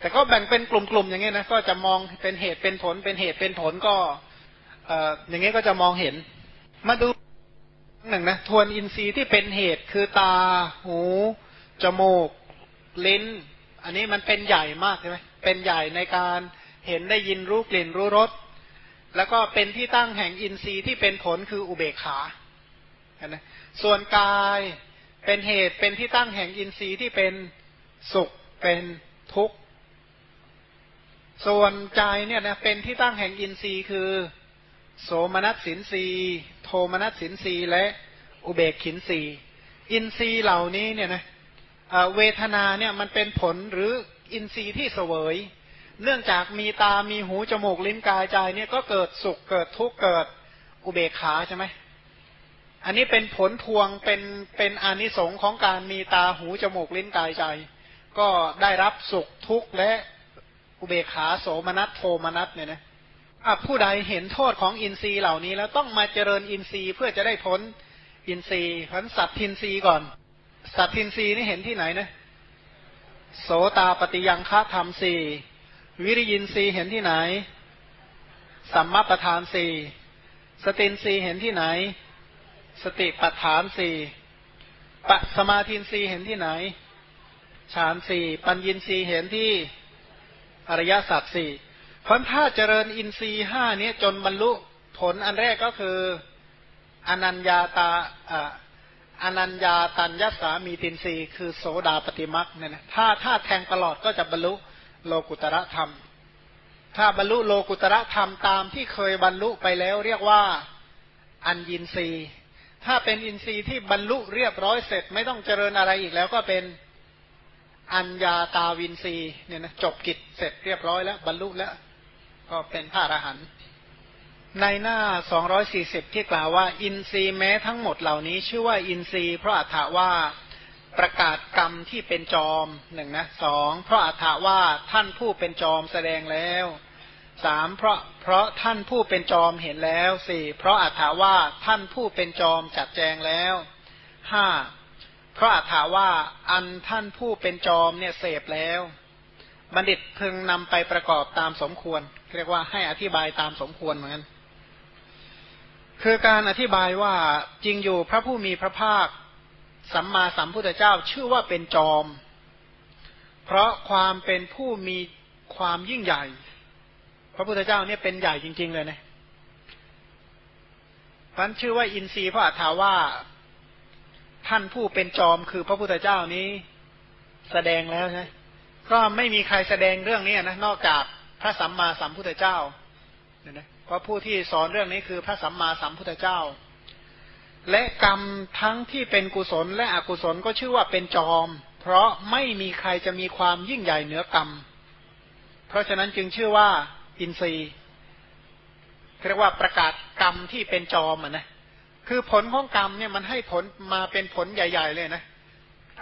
แต่ก็แบ่งเป็นกลุ่มๆอย่างเงี้ยนะก็จะมองเป็นเหตุเป็นผล เป็นเหตุเป็นผลก็เอ่ออย่างเงี้ยก็จะมองเห็น มาดูหนึ่งนะทวนอินทรีย์ที่เป็นเหตุคือตา หูจมูก ลิ้น อันนี้มันเป็นใหญ่มากใช่ไหมเป็นใหญ่ในการเห็นได้ยินรู้กลิ่นรู้รสแล้วก็เป็นที่ตั้งแห่งอินทรีย์ที่เป็นผลคืออุเบกขานะส่วนกายเป็นเหตุเป็นที่ตั้งแห่งอินทรีย์ที่เป็นสุขเป็นทุกข์ ส่วนใจเนี่ยนะเป็นที่ตั้งแห่งอินทรีย์คือ โสมนัสสินสีย์โทมนัสสินสีย์และอุเบกขินสีย์อินทรีย์เหล่านี้เนี่ยนะเวทนาเนี่ยมันเป็นผลหรืออินทรีย์ที่เสวย เนื่องจากมีตามีหูจมูกลิ้นกายใจเนี่ยก็เกิดสุขเกิดทุกข์เกิดอุเบกขาใช่ไหมอันนี้เป็นผลพวงเป็นเป็นอนิสงส์ของการมีตาหูจมูกลิ้นกายใจ ก็ได้รับสุขทุกข์และ อุเบกขาโสมนัสโทมนัสเนี่ยนะผู้ใดเห็นโทษของอินทรีย์เหล่านี้ แล้วต้องมาเจริญอินทรีย์เพื่อจะได้พ้นอินทรีย์พันสัตทินทรีย์ก่อน สัตทินทรีย์นี่เห็นที่ไหนนะโสตาปฏิยังฆาธรรมสี่วิริยินทรีย์เห็นที่ไหน สัมมาประธานสี่สตินทรีย์เห็นที่ไหน สติปัฏฐานสี่ปสมาธินรีเห็นที่ไหนฌานสี่ปัญญินรีย์เห็นที่ อริยสัจสี่เพราะถ้าเจริญอินทรีห้านี้จนบรรลุผลอันแรกก็คืออนัญญาตาอนัญญาตัญญสามีตินรีคือโสดาปฏิมักเนี่ยนะถ้าถ้าแทงตลอดก็จะบรรลุโลกุตระธรรม ถ้าบรรลุโลกุตระธรรมตามที่เคยบรรลุไปแล้ว เรียกว่าอัญญินรีถ้าเป็นอินทรีย์ที่บรรลุเรียบร้อยเสร็จ ไม่ต้องเจริญอะไรอีกแล้วก็เป็น อัญญาตาวินทรีเนี่ยนะจบกิจเสร็จเรียบร้อยแล้ว บรรลุแล้ว ก็เป็นพระอรหันต์ในหน้า 240 ที่กล่าวว่า อินทรีย์แม้ทั้งหมดเหล่านี้ ชื่อว่าอินทรีย์เพราะอัฏฐาว่าประกาศกรรมที่เป็นจอมหนึ่งนะสองเพราะอัฏฐาว่าท่านผู้เป็นจอมแสดงแล้วสามเพราะเพราะท่านผู้เป็นจอมเห็นแล้วสี่เพราะอัฏฐาว่าท่านผู้เป็นจอมจัดแจงแล้วห้า เพราะอัฏฐาว่าอันท่านผู้เป็นจอมเนี่ยเสพแล้ว บัณฑิตพึงนำไปประกอบตามสมควร เรียกว่าให้อธิบายตามสมควรเหมือนกันคือการอธิบายว่าจริงอยู่พระผู้มีพระภาค สัมมาสัมพุทธเจ้าชื่อว่าเป็นจอม เพราะความเป็นผู้มีความยิ่งใหญ่ พระพุทธเจ้าเนี่ยเป็นใหญ่จริง ๆ เลยนะพันชื่อว่าอินทรีย์พระอัฏฐาว่า ท่านผู้เป็นจอมคือพระพุทธเจ้านี้แสดงแล้วใช่ก็ไม่มีใครแสดงเรื่องนี้นะนอกจากพระสัมมาสัมพุทธเจ้าเนี่ยนะเพราะผู้ที่สอนเรื่องนี้คือพระสัมมาสัมพุทธเจ้า และกรรมทั้งที่เป็นกุศลและอกุศลก็ชื่อว่าเป็นจอม เพราะไม่มีใครจะมีความยิ่งใหญ่เหนือกรรม เพราะฉะนั้นจึงชื่อว่าอินทรีย์เรียกว่าประกาศกรรมที่เป็นจอมอะนะ คือผลของกรรมเนี่ยมันให้ผลมาเป็นผลใหญ่ ๆ เลยนะ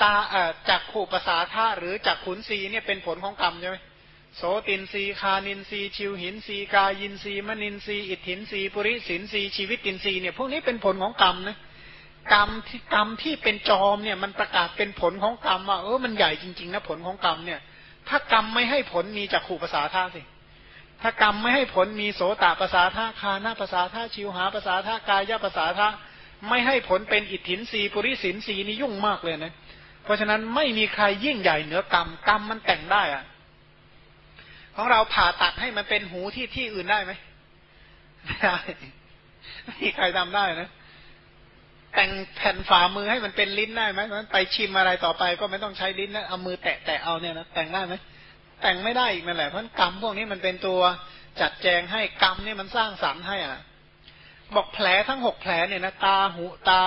ตาเอ่อจากขู่ภาษาท่าหรือจากขุนศีเนี่ยเป็นผลของกรรมใช่ไหมโสตินทรีย์ฆานินทรีย์ชิวหินทรีย์กายินทรีย์มนินทรีย์อิตถินทรีย์ปุริสินทรีย์ชีวิตินทรีย์เนี่ยพวกนี้เป็นผลของกรรมนะกรรมที่กรรมที่เป็นจอมเนี่ยมันประกาศเป็นผลของกรรมว่าเออมันใหญ่จริงๆนะผลของกรรมเนี่ย ถ้ากรรมไม่ให้ผลมีจากขู่ภาษาท่าสิ ถ้ากรรมไม่ให้ผลมีโสตภาษาท่าคานาภาษาท่าชิวหาภาษาท่ากายภาษาท่าไม่ให้ผลเป็นอิตถินทรีย์ปุริสินทรีย์นี่ยุ่งมากเลยนะเพราะฉะนั้นไม่มีใครยิ่งใหญ่เหนือกรรมกรรมมันแต่งได้อะของเราผ่าตัดให้มันเป็นหูที่ที่อื่นได้ไหมไม่ได้ไม่มีใครทำได้นะแต่งแผ่นฝ่ามือให้มันเป็นลิ้นได้ไหมมันไปชิมอะไรต่อไปก็ไม่ต้องใช้ลิ้นนะเอามือแตะแตะเอาเนี่ยนะแต่งได้ไหม แต่งไม่ได้อีกนั่นแหละเพราะกรรมพวกนี้มันเป็นตัวจัดแจงให้กรรมนี่มันสร้างสรรค์ให้อะบอกแผลทั้งหกแผลเนี่ยนะตาหูตา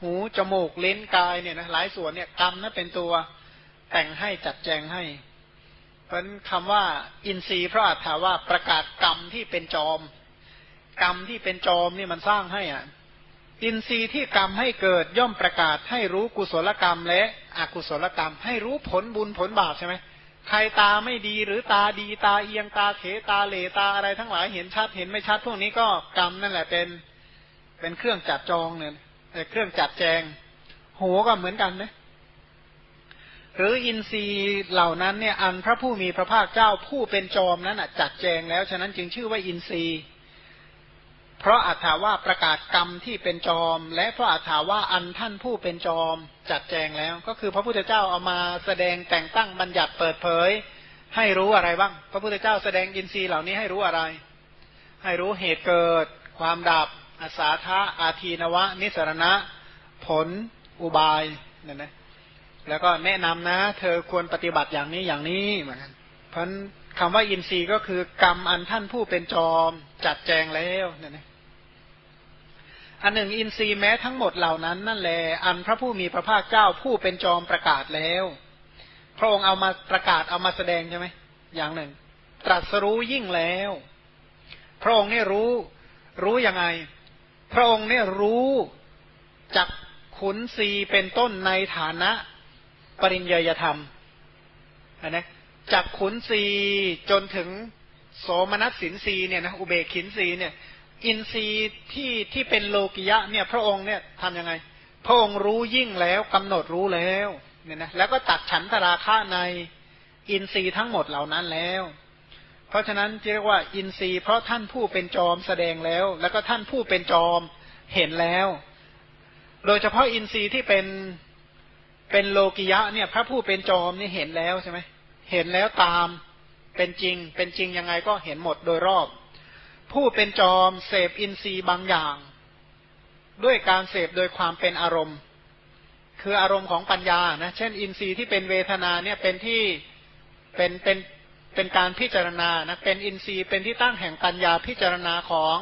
หูจมูกเลนกายเนี่ยนะหลายส่วนเนี่ยกรรมนั่นเป็นตัวแต่งให้จัดแจงให้ เพราะคำว่า อินทรีย์พระอัฏฐาว่าประกาศกรรมที่เป็นจอม กรรมที่เป็นจอมนี่มันสร้างให้อะอินทรีย์ที่กรรมให้เกิดย่อมประกาศให้รู้กุศลกรรมและอกุศลกรรม ให้รู้ผลบุญผลบาปใช่ไหม ใครตาไม่ดีหรือตาดีตาเอียงตาเขตาเหลตาอะไรทั้งหลายเห็นชัดเห็นไม่ชัดพวกนี้ก็กรรมนั่นแหละเป็นเป็นเครื่องจัดจองเนี่ยเครื่องจัดแจง หูก็เหมือนกันนะหรืออินทรีย์เหล่านั้นเนี่ยอันพระผู้มีพระภาคเจ้าผู้เป็นจอมนั้นจัดแจงแล้ว ฉะนั้นจึงชื่อว่าอินทรีย์ เพราะอัถาว่าประกาศกรรมที่เป็นจอม และเพราะอัถาว่าอันท่านผู้เป็นจอมจัดแจงแล้ว ก็คือพระพุทธเจ้าเอามาแสดงแต่งตั้งบัญญัติเปิดเผย ให้รู้อะไรบ้าง พระพุทธเจ้าแสดงอินทรีย์เหล่านี้ให้รู้อะไร ให้รู้เหตุเกิด ความดับอาสาทะอาทีนวะ นิสรณะ ผล อุบายเนี่ยนะแล้วก็แนะนำนะ เธอควรปฏิบัติอย่างนี้อย่างนี้เหมือนกันเพราะคำว่าอินทรีย์ก็คือกรรมอันท่านผู้เป็นจอมจัดแจงแล้วเนี่ยนะ อันหนึ่งอินทรีย์แม้ทั้งหมดเหล่านั้นนั่นแหลอันพระผู้มีพระภาคเจ้าผู้เป็นจอมประกาศแล้ว พระองค์เอามาประกาศเอามาแสดงใช่ไหมอย่างหนึ่ง ตรัสรู้ยิ่งแล้ว พระองค์เนี่รู้ รู้ยังไง พระองค์เนี่ยรู้จักขุนศีเป็นต้นในฐานะปริญญาธรรมนะจากขุนศีจนถึงโสมนัสสินศีเนี่ยนะอุเบกินศีเนี่ย อินทรีย์ที่ที่เป็นโลกิยะเนี่ยพระองค์เนี่ยทำยังไง พระองค์รู้ยิ่งแล้วกำหนดรู้แล้วเนี่ยนะแล้วก็ตัดฉันทราคะในอินทรีย์ทั้งหมดเหล่านั้นแล้ว เพราะฉะนั้นเรียกว่าอินทรีย์เพราะท่านผู้เป็นจอมแสดงแล้ว แล้วก็ท่านผู้เป็นจอมเห็นแล้ว โดยเฉพาะอินทรีย์ที่เป็นเป็นโลกิยะเนี่ย พระผู้เป็นจอมนี่เห็นแล้วใช่ไหมเห็นแล้วตามเป็นจริง เป็นจริงยังไงก็เห็นหมดโดยรอบ ผู้เป็นจอมเสพอินทรีย์บางอย่าง ด้วยการเสพโดยความเป็นอารมณ์ คืออารมณ์ของปัญญานะเช่น อินทรีย์ที่เป็นเวทนาเนี่ยเป็นที่เป็นเป็นเป็นการพิจารณานะเป็นอินทรีย์เป็นที่ตั้งแห่งปัญญาพิจารณาของ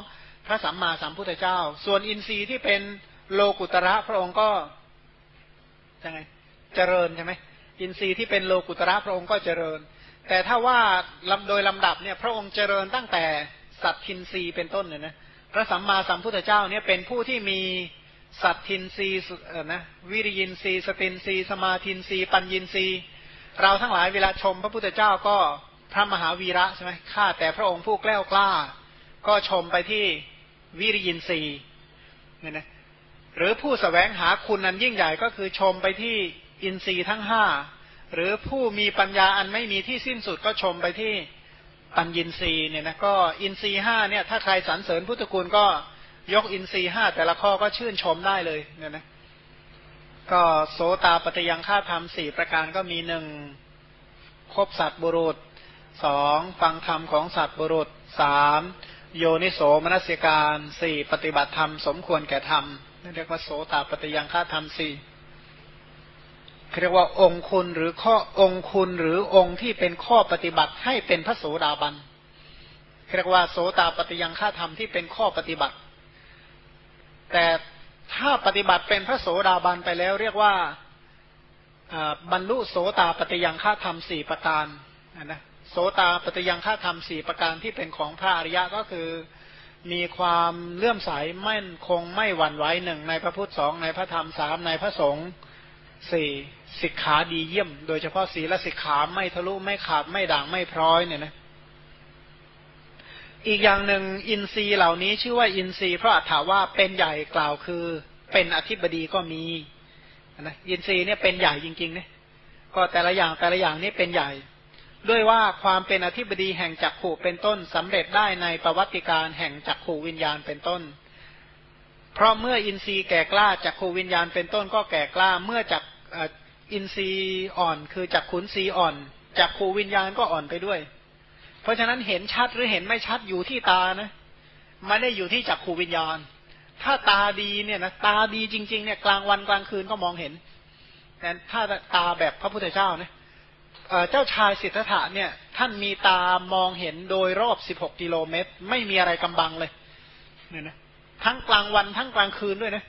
พระสัมมาสัมพุทธเจ้า ส่วนอินทรีย์ที่เป็นโลกุตระพระองค์ก็ยังไงเจริญใช่ไหมอินทรีย์ที่เป็นโลกุตระพระองค์ก็เจริญ แต่ถ้าว่าลำโดยลำดับเนี่ยพระองค์เจริญตั้งแต่ สัตทินรีเป็นต้นเนี่ยนะพระสัมมาสัมพุทธเจ้าเนี่ยเป็นผู้ที่มีสัตทินรีนะวิริยินรีสตินรีสมาทินรีปัญญินรีเราทั้งหลายเวลาชมพระพุทธเจ้าก็พระมหาวีระใช่ไหมข้าแต่พระองค์ผู้แกล้วกล้า ก็ชมไปที่วิริยินรีเนี่ยนะหรือผู้สแสวงหาคุณนั้นยิ่งใหญ่ก็คือชมไปที่อินทรีย์ทั้งห้าหรือผู้มีปัญญาอันไม่มีที่สิ้นสุดก็ชมไปที่ ปัญญินทรีย์เนี่ยนะก็อินทรีย์ห้าเนี่ยถ้าใครสรรเสริญพุทธคุณก็ยกอินทรีย์ห้าแต่ละข้อก็ชื่นชมได้เลยเนี่ยนะก็โสตาปฏิยังฆ่าธรรมสี่ประการก็มีหนึ่งคบสัตว์บุรุษสองฟังธรรมของสัตว์บุรุษสามโยนิโสมนสิการสี่ปฏิบัติธรรมสมควรแก่ธรรมนั่นเรียกว่าโสตาปฏิยังฆ่าธรรมสี่ เรียกว่าองคุณหรือข้อองคุณหรือองค์ที่เป็นข้อปฏิบัติให้เป็นพระโสดาบันเรียกว่าโสตาปฏิยังฆ่าธรรมที่เป็นข้อปฏิบัติ แต่ถ้าปฏิบัติเป็นพระโสดาบันไปแล้วเรียกว่าบรรลุโสตาปฏิยังฆ่าธรรมสี่ประการนะโสตาปฏิยังฆ่าธรรมสี่ประการที่เป็นของพระอริยะก็คือมีความเลื่อมใสไม่นคงไม่หวั่นไหวหนึ่งในพระพุทธสองในพระธรรมสามในพระสงฆ์สี่ สิกขาดีเยี่ยม โดยเฉพาะศีลสิกขาไม่ทะลุไม่ขาดไม่ด่างไม่พร้อยเนี่ยนะอีกอย่างหนึ่งอินทรีย์เหล่านี้ชื่อว่าอินทรีย์เพราะถาว่าเป็นใหญ่กล่าวคือ เป็นอธิบดีก็มีนะอินทรีย์เนี่ยเป็นใหญ่จริงๆเนี่ยก็แต่ละอย่างแต่ละอย่างนี้เป็นใหญ่ ด้วยว่าความเป็นอธิบดีแห่งจักขู่เป็นต้นสำเร็จได้ในประวัติการแห่งจักขู่วิญญาณเป็นต้น เพราะเมื่ออินทรีย์แก่กล้าจักขู่วิญญาณเป็นต้นก็แก่กล้าเมื่อจัก อินทรีย์อ่อนคือจากขุนศีอ่อนจากขูวิญญาณก็อ่อนไปด้วย เพราะฉะนั้นเห็นชัดหรือเห็นไม่ชัดอยู่ที่ตานะไม่ได้อยู่ที่จักขูวิญญาณ ถ้าตาดีเนี่ยนะตาดีจริง ๆ เนี่ยกลางวันกลางคืนก็มองเห็น แต่ถ้าตาแบบพระพุทธเจ้าเนี่ยเจ้าชายสิทธัตถะเนี่ย ท่านมีตามองเห็นโดยรอบสิบหกกิโลเมตร ไม่มีอะไรกำบังเลยเนี่ยนะทั้งกลางวันทั้งกลางคืนด้วยนะ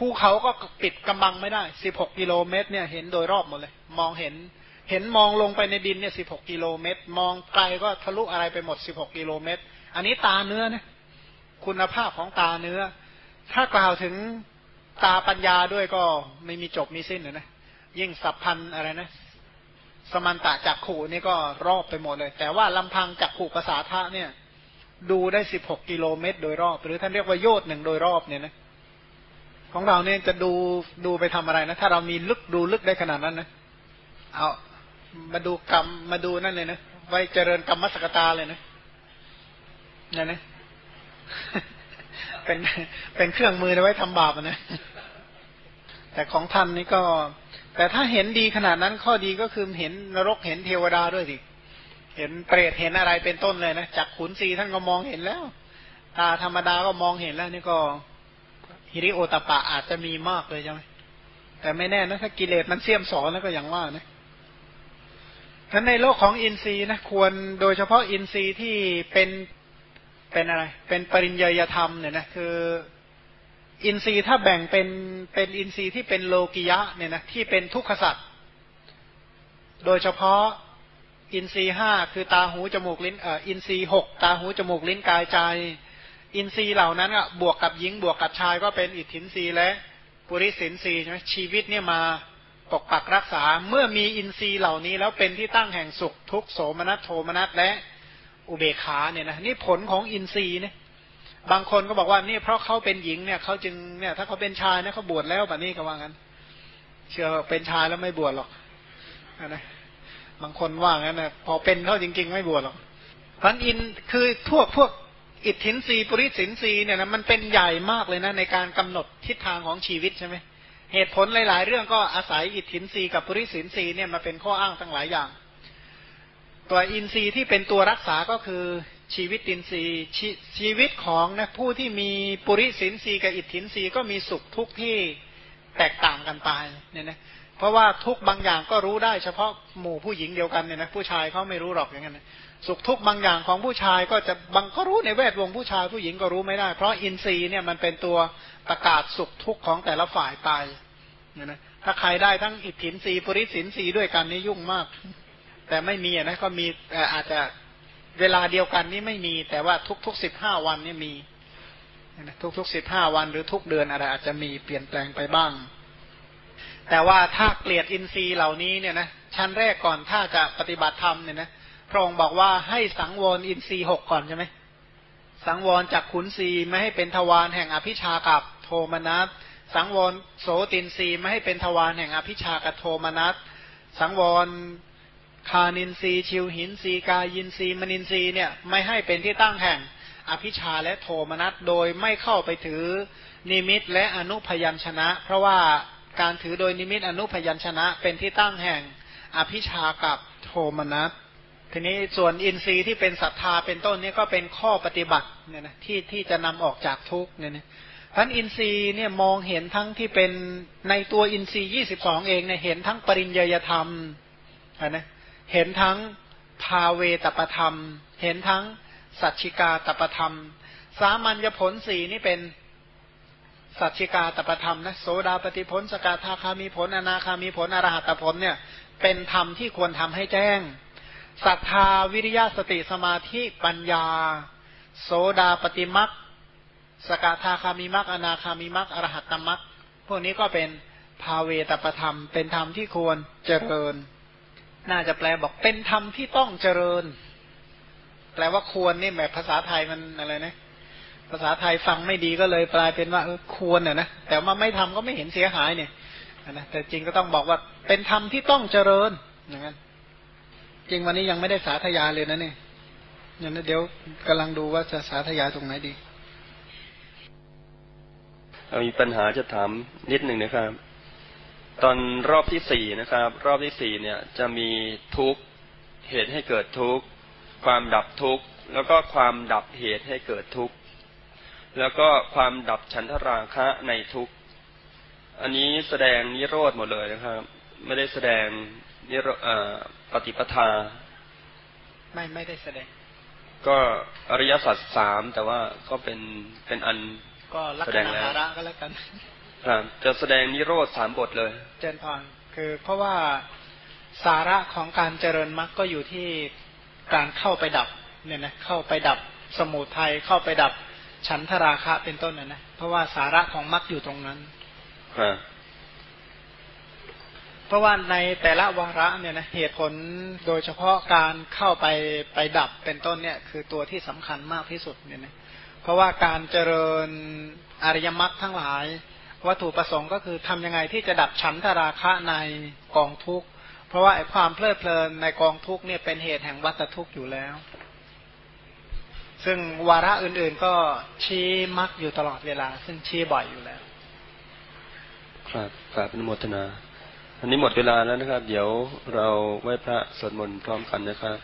ภูเขาก็ปิดกำบังไม่ได้สิบหกกิโลเมตรเนี่ยเห็นโดยรอบหมดเลย มองเห็น เห็นมองลงไปในดินเนี่ยสิบหกกิโลเมตร มองไกลก็ทะลุอะไรไปหมดสิบหกกิโลเมตร อันนี้ตาเนื้อนะคุณภาพของตาเนื้อ ถ้ากล่าวถึงตาปัญญาด้วยก็ไม่มีจบมีสิ้นเลยนะยิ่งสัพพันอะไรนะ สมันตะจักขู่นี่ก็รอบไปหมดเลย แต่ว่าลำพังจักขู่ภาษาทะเนี่ย ดูได้สิบหกกิโลเมตร โดยรอบ หรือท่านเรียกว่าโยดหนึ่งโดยรอบเนี่ยนะ ของเราเนี่ยจะดูดูไปทำอะไรนะ ถ้าเรามีลึกดูลึกได้ขนาดนั้นนะเอามาดูกรรมมาดูนั่นเลยนะไว้เจริญกรรมสกตาเลยนะนั่นนะเป็นเป็นเครื่องมือไว้ทำบาปนะแต่ของท่านนี่ก็ แต่ถ้าเห็นดีขนาดนั้นข้อดีก็คือเห็นนรกเห็นเทวดาด้วยสิเห็นเปรตเห็นอะไรเป็นต้นเลยนะจากขุนศีท่านก็มองเห็นแล้ว ตาธรรมดาก็มองเห็นแล้วนี่ก็ ฮิริโอตปะอาจจะมีมากเลยใช่ไหมแต่ไม่แน่นะถ้ากิเลสมันเสี่ยมสอนแล้วก็อย่างว่านะท่านในโลกของอินทรีย์นะควรโดยเฉพาะอินทรีย์ที่เป็นเป็นอะไร เป็นปริญญาธรรมเนี่ยนะคือ อินทรีย์ถ้าแบ่งเป็นเป็นอินทรีย์ที่เป็นโลกิยะเนี่ยนะที่เป็นทุกขสัตว์โดยเฉพาะอินทรีย์ห้าคือตาหูจมูกลิ้นเอ่ออินทรีย์หกตาหูจมูกลิ้นกายใจ อินทรีย์เหล่านั้นอะบวกกับหญิงบวกกับชายก็เป็นอิทธินทรีย์และปุริสินทรีย์ใช่ไหมชีวิตเนี่ยมาปกปักรักษาเมื่อมีอินทรีย์เหล่านี้ แล้วเป็นที่ตั้งแห่งสุขทุกโสมนัสโทมนัสและอุเบขาเนี่ยนะนี่ผลของอินทรีย์เนี่ยบางคนก็บอกว่านี่เพราะเขาเป็นหญิงเนี่ยเขาจึงเนี่ยถ้าเขาเป็นชายเนี่ยเขาบวชแล้วแบบนี้ก็ว่างั้น เชื่อเป็นชายแล้วไม่บวชหรอกนะบางคนว่างั้นนะพอเป็นเขาจริง ๆ ไม่บวชหรอกพันอินคือพวกพวก อิทธินรีปุริสินรีเนี่ยนะมันเป็นใหญ่มากเลยนะในการกำหนดทิศทางของชีวิตใช่ไหมเหตุผลหลาย ๆ เรื่องก็อาศัยอิทธินรีกับปุริสินรีเนี่ยมาเป็นข้ออ้างทั้งหลายอย่าง ตัวอินทรีย์ที่เป็นตัวรักษาก็คือชีวิตอินทรีย์ชชีวิตของนะผู้ที่มีปุริสินรีกับอิทธินรีก็มีสุขทุกข์ที่แตกต่างกันไปเนี่ยนะเพราะว่าทุกบางอย่างก็รู้ได้เฉพาะหมู่ผู้หญิงเดียวกันเนี่ยนะผู้ชายเขาไม่รู้หรอกอย่างนั้น สุขทุกข์บางอย่างของผู้ชายก็จะบางก็รู้ในแวดวงผู้ชายผู้หญิงก็รู้ไม่ได้ เพราะอินทรีย์เนี่ยมันเป็นตัวประกาศสุขทุกข์ของแต่ละฝ่ายไปเนี่ยนะถ้าใครได้ทั้งอิทธินรีปริสินรีด้วยกันนี่ยุ่งมาก แต่ไม่มีนะก็มีอาจจะเวลาเดียวกันนี่ไม่มี แต่ว่าทุกๆสิบห้าวันนี่มีทุกๆสิบห้าวันหรือทุกเดือนอะไรอาจจะมีเปลี่ยนแปลงไปบ้าง แต่ว่าถ้าเกลียดอินทรีย์เหล่านี้เนี่ยนะชั้นแรกก่อนถ้าจะปฏิบัติธรรมเนี่ยนะ พระองค์บอกว่าให้สังวรอินทรีย์หกก่อนใช่ไหมสังวรจากขุนศีไม่ให้เป็นทวารแห่งอภิชากับโทมนัสสังวรโสตินรีไม่ให้เป็นทวารแห่งอภิชากับโทมนัสสังวรฆานินทรีย์ชิวหินทรีย์กายินทรีย์มนินทรีย์เนี่ยไม่ให้เป็นที่ตั้งแห่งอภิชฌาและโทมนัสโดยไม่เข้าไปถือนิมิตและอนุพยัญชนะ เพราะว่าการถือโดยนิมิตอนุพยัญชนะเป็นที่ตั้งแห่งอภิชฌากับโทมนัส ทีนี้ส่วนอินทรีย์ที่เป็นศรัทธาเป็นต้นนี้ก็เป็นข้อปฏิบัติเนี่ยนะที่ที่จะนำออกจากทุกข์เนี่ยนะท่านอินทรีย์เนี่ยมองเห็นทั้งที่เป็นในตัวอินทรีย์ยี่สิบสองเองเนี่ยเห็นทั้งปริญญยธรรมนะเห็นทั้งภาเวตปธรรม เห็นทั้งสัจชิกาตปธรรม สามัญญผลสี่นี่เป็นสัจจิกาตประธรรมนะโสดาปฏิพลสกทาคามีผลอนาคามีผลอรหัตผลเนี่ยเป็นธรรมที่ควรทำให้แจ้ง ศรัทธาวิริยะสติสมาธิปัญญา โสดาปฏิมักสกทาคามีมักอนาคามีมักอรหัตตมักพวกนี้ก็เป็นภาเวตประธรรม เป็นธรรมที่ควรเจริญ น่าจะแปลบอกเป็นธรรมที่ต้องเจริญ แปลว่าควรนี่แบบภาษาไทยมันอะไรนะ ภาษาไทยฟังไม่ดีก็เลยกลายเป็นว่าเออควรน่ะนะแต่ว่าไม่ทำก็ไม่เห็นเสียหายเนี่ยนะแต่จริงก็ต้องบอกว่าเป็นธรรมที่ต้องเจริญอย่างนั้น จริงวันนี้ยังไม่ได้สาธยายเลยนะเนี่ยนั้นเดี๋ยวกำลังดูว่าจะสาธยายตรงไหนดีมีปัญหาจะถามนิดหนึ่งนะครับ ตอนรอบที่สี่นะครับ รอบที่สี่เนี่ย จะมีทุกเหตุให้เกิดทุกความดับทุกแล้วก็ความดับเหตุให้เกิดทุกแล้วก็ความดับฉันทราคะในทุกอันนี้แสดงนิโรธหมดเลยนะครับ ไม่ได้แสดง นิโรปฏิปทา ไม่ไม่ได้แสดง ก็อริยสัจสามแต่ว่าก็เป็นเป็นอันก็แสดงแล้วก็แล้วกันครับจะแสดงนิโรธสามบทเลย เจนพรคือเพราะว่าสาระของการเจริญมรรคก็อยู่ที่การเข้าไปดับเนี่ยนะเข้าไปดับสมุทัยเข้าไปดับฉันทราคะเป็นต้นนะนะเพราะว่าสาระของมรรคอยู่ตรงนั้น เพราะว่าในแต่ละวาระเนี่ยนะเหตุผลโดยเฉพาะการเข้าไปไปดับเป็นต้นเนี่ยคือตัวที่สำคัญมากที่สุดเนี่ยนะเพราะว่าการเจริญอริยมรรคทั้งหลาย วัตถุประสงค์ก็คือทำยังไงที่จะดับฉันทราคะในกองทุกข์ เพราะว่าไอ้ความเพลิดเพลินในกองทุกข์เนี่ยเป็นเหตุแห่งวัฏทุกข์อยู่แล้ว ซึ่งวาระอื่นๆก็ชี้มรรคอยู่ตลอดเวลา ซึ่งชี้บ่อยอยู่แล้ว ครับกราบนโมทนา อันนี้หมดเวลาแล้วนะครับ เดี๋ยวเราไหว้พระสวดมนต์พร้อมกันนะครับ